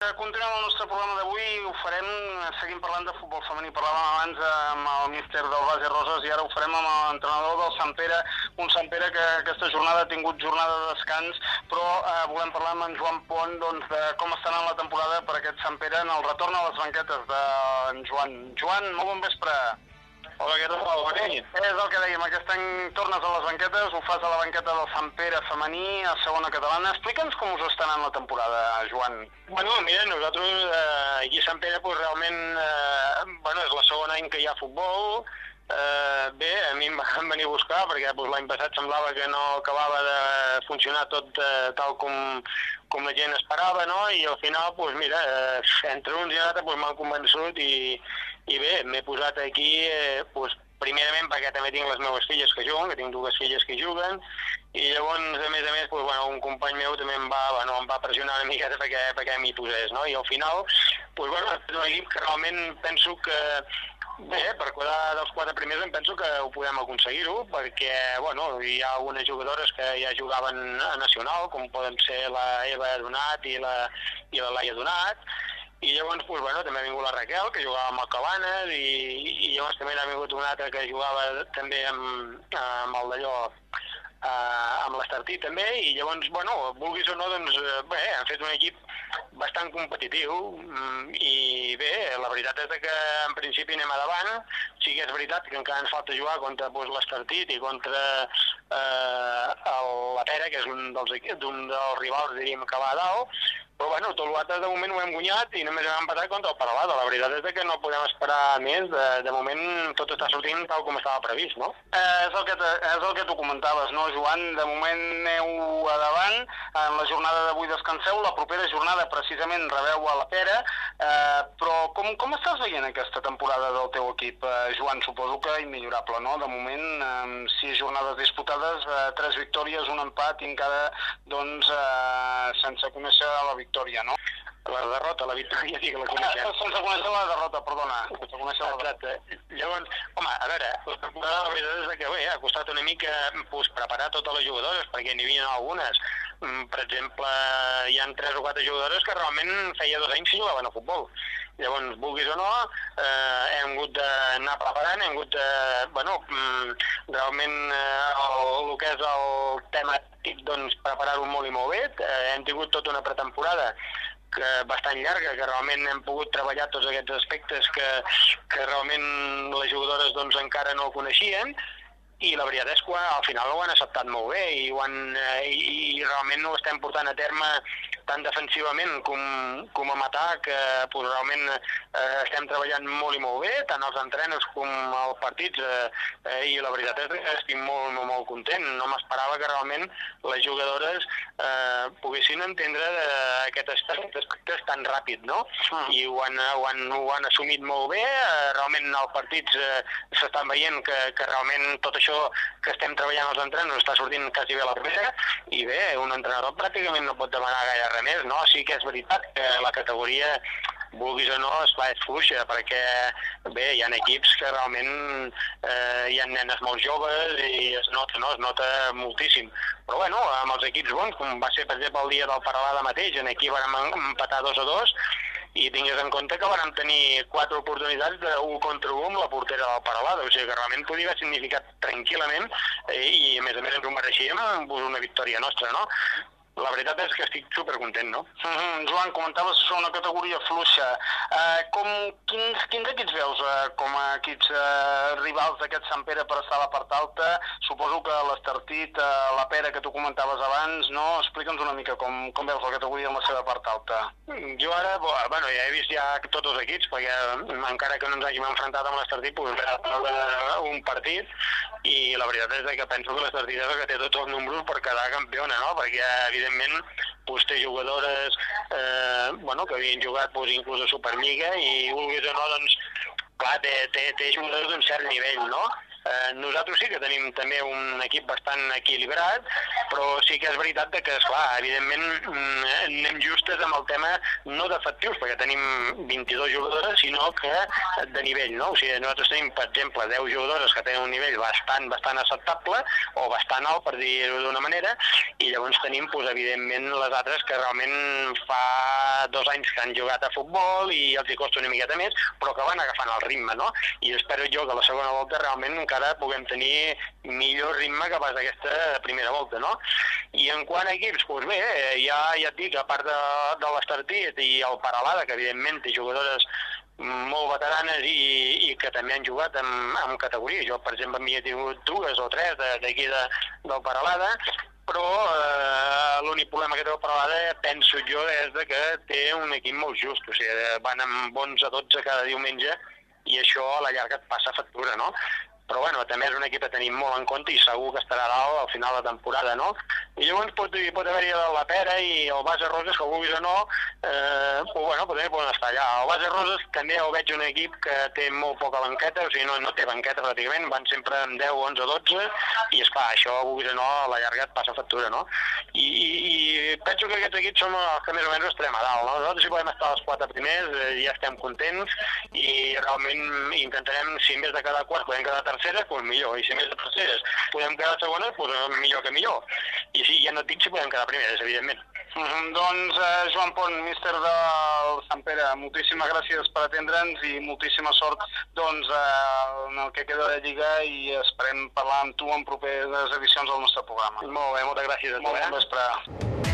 Continuem el nostre programa d'avui, ho farem, seguim parlant de futbol femení, parlàvem abans amb el míster del Base Roses i ara ho farem amb l'entrenador del Sant Pere, un Sant Pere que aquesta jornada ha tingut jornada de descans, però eh, volem parlar amb en Joan Pont doncs, de com estan en la temporada per aquest Sant Pere en el retorn a les banquetes d'en Joan. Joan, molt bon vespre. Hola, què tal? Bona nit. És el que dèiem, aquest any tornes a les banquetes, ho fas a la banqueta del Sant Pere femení, a segona catalana. Explica'ns com us està anant la temporada, Joan. Bueno, mira, nosaltres eh, aquí a Sant Pere pues, realment eh, bueno, és la segona any que hi ha futbol, Eh, bé, a mi em van venir a buscar perquè pues, l'any passat semblava que no acabava de funcionar tot eh, tal com, com la gent esperava, no? I al final, pues, mira, eh, entre uns i altres pues, m'han convençut i, i bé, m'he posat aquí eh, pues, primerament perquè també tinc les meves filles que juguen, que tinc dues filles que juguen, i llavors, a més a més, pues, bueno, un company meu també em va, bueno, em va pressionar una miqueta perquè, perquè m'hi posés, no? I al final, pues, bueno, és un equip que realment penso que Bé, per quedar dels quatre primers em penso que ho podem aconseguir-ho, perquè bueno, hi ha algunes jugadores que ja jugaven a Nacional, com poden ser la Eva Donat i la, i la Laia Donat, i llavors pues, bueno, també ha vingut la Raquel, que jugava amb el Cabanes, i, i llavors també ha vingut una altra que jugava també amb, amb el d'allò, eh, amb l'Estartí també, i llavors, bueno, vulguis o no, doncs, eh, bé, han fet un equip bastant competitiu, mm, i bé, la veritat és que en principi anem a davant, o sigui, és veritat que encara ens falta jugar contra doncs, l'Estartit i contra eh, el, la Pera, que és un dels, un dels rivals, diríem, que va a dalt, però bueno, tot l'altre de moment ho hem guanyat i només hem empatat contra el Paralada. La veritat és que no podem esperar més. De, de moment tot està sortint tal com estava previst, no? Eh, és, el que és el que tu comentaves, no, Joan? De moment aneu a davant. En la jornada d'avui descanseu. La propera jornada precisament rebeu a la Pera. Eh, com, com estàs veient aquesta temporada del teu equip, eh, Joan? Suposo que immillorable, no? De moment, eh, sis jornades disputades, eh, tres victòries, un empat i encara, doncs, eh, sense conèixer la victòria no? La derrota, la victòria sí que la coneixem. Ah, sense conèixer la derrota, perdona. Sense conèixer la derrota. Llavors, home, a veure, la temporada la veritat és que bé, ha costat una mica pues, preparar totes les jugadores, perquè n'hi havia algunes. Mm, per exemple, hi han tres o quatre jugadores que realment feia dos anys que jugaven a futbol. Llavors, vulguis o no, eh, hem hagut d'anar preparant, hem hagut de, bueno, mm, realment eh, el, el que és el tema doncs, preparar-ho molt i molt bé. Eh, hem tingut tota una pretemporada que bastant llarga, que realment hem pogut treballar tots aquests aspectes que, que realment les jugadores doncs, encara no coneixien, i la veritat és que al final ho han acceptat molt bé i, ho han, eh, i, i realment ho estem portant a terme tant defensivament com, com a matar, que pues, realment eh, estem treballant molt i molt bé, tant els entrenos com els partits, eh, eh, i la veritat és que estic molt, molt, molt content. No m'esperava que realment les jugadores eh, poguessin entendre eh, aquest aspecte tan ràpid, no? Mm. I ho han, ho, han, ho han assumit molt bé, eh, realment els partits eh, s'estan veient que, que realment tot això que estem treballant als entrenos està sortint quasi bé a la primera, i bé, un entrenador pràcticament no pot demanar gaire res més, no? Sí que és veritat que la categoria vulguis o no, esclar, és fluixa, perquè bé, hi ha equips que realment eh, hi ha nenes molt joves i es nota, no? es nota moltíssim. Però bueno, amb els equips bons, com va ser per exemple el dia del Paralada mateix, en aquí vam empatar dos a dos, i tingués en compte que vam tenir quatre oportunitats de 1 contra 1 amb la portera del Paralada, o sigui que realment podia haver significat tranquil·lament eh, i a més a més ens ho mereixíem una victòria nostra, no? La veritat és que estic supercontent, no? Mm -hmm. Joan, comentaves això, una categoria fluixa. Uh, com, quins, quins equips veus uh, com a equips uh, rivals d'aquest Sant Pere per estar a la part alta? Suposo que l'Estartit, uh, la Pera que tu comentaves abans, no? Explica'ns una mica com, com veus la categoria en la seva part alta. Jo ara, bueno, ja he vist ja tots els equips, perquè encara que no ens hàgim enfrontat amb l'Estartit, pues, un partit, i la veritat és que penso que l'Estartit és que té tots els números per quedar campiona, no? Perquè, evidentment pues, té jugadores eh, bueno, que havien jugat pues, inclús a Superliga i vulguis o no, doncs, clar, té, té, té jugadors d'un cert nivell, no? Eh, nosaltres sí que tenim també un equip bastant equilibrat, però sí que és veritat que, esclar, evidentment mm, anem justes amb el tema no d'efectius, perquè tenim 22 jugadores, sinó que de nivell, no? O sigui, nosaltres tenim, per exemple, 10 jugadores que tenen un nivell bastant, bastant acceptable, o bastant alt, per dir-ho d'una manera, i llavors tenim, doncs, evidentment, les altres que realment fa dos anys que han jugat a futbol i els hi costa una miqueta més, però que van agafant el ritme, no? I espero jo que la segona volta realment encara puguem tenir millor ritme que pas aquesta primera volta, no? I en quant a equips, doncs bé, ja, ja et dic, a part de, de l'Estartit i el Paralada, que evidentment té jugadores molt veteranes i, i que també han jugat en, en categoria. Jo, per exemple, m'hi he tingut dues o tres d'aquí de, del Paralada, però eh, l'únic problema que té el Paralada, penso jo, és de que té un equip molt just, o sigui, van amb 11 a 12 cada diumenge i això a la llarga et passa factura, no? Però bueno, també és un equip que tenim molt en compte i segur que estarà dalt al final de temporada, no? I llavors pot, pot haver-hi la Pera i el Base Roses, que vulguis o no, eh, pues, bueno, també poden estar allà. El Base Roses també ho veig un equip que té molt poca banqueta, o sigui, no, no té banqueta pràcticament, van sempre amb 10, 11, 12, i és clar, això, vulguis o no, a la llarga et passa factura, no? I, i, i penso que aquests equips són els que més o menys estarem a dalt, no? Nosaltres si podem estar als quatre primers, eh, ja estem contents, i realment intentarem, si en vez de cada quart podem quedar terceres, doncs millor. I si més de terceres podem quedar segones, doncs millor que millor. I sí, ja no et dic si podem quedar primeres, evidentment. Mm -hmm. Doncs eh, Joan Pont, míster del Sant Pere, moltíssimes gràcies per atendre'ns i moltíssima sort doncs, eh, en el que queda de Lliga i esperem parlar amb tu en properes edicions del nostre programa. Molt bé, moltes gràcies a tu. Molt bon vespre.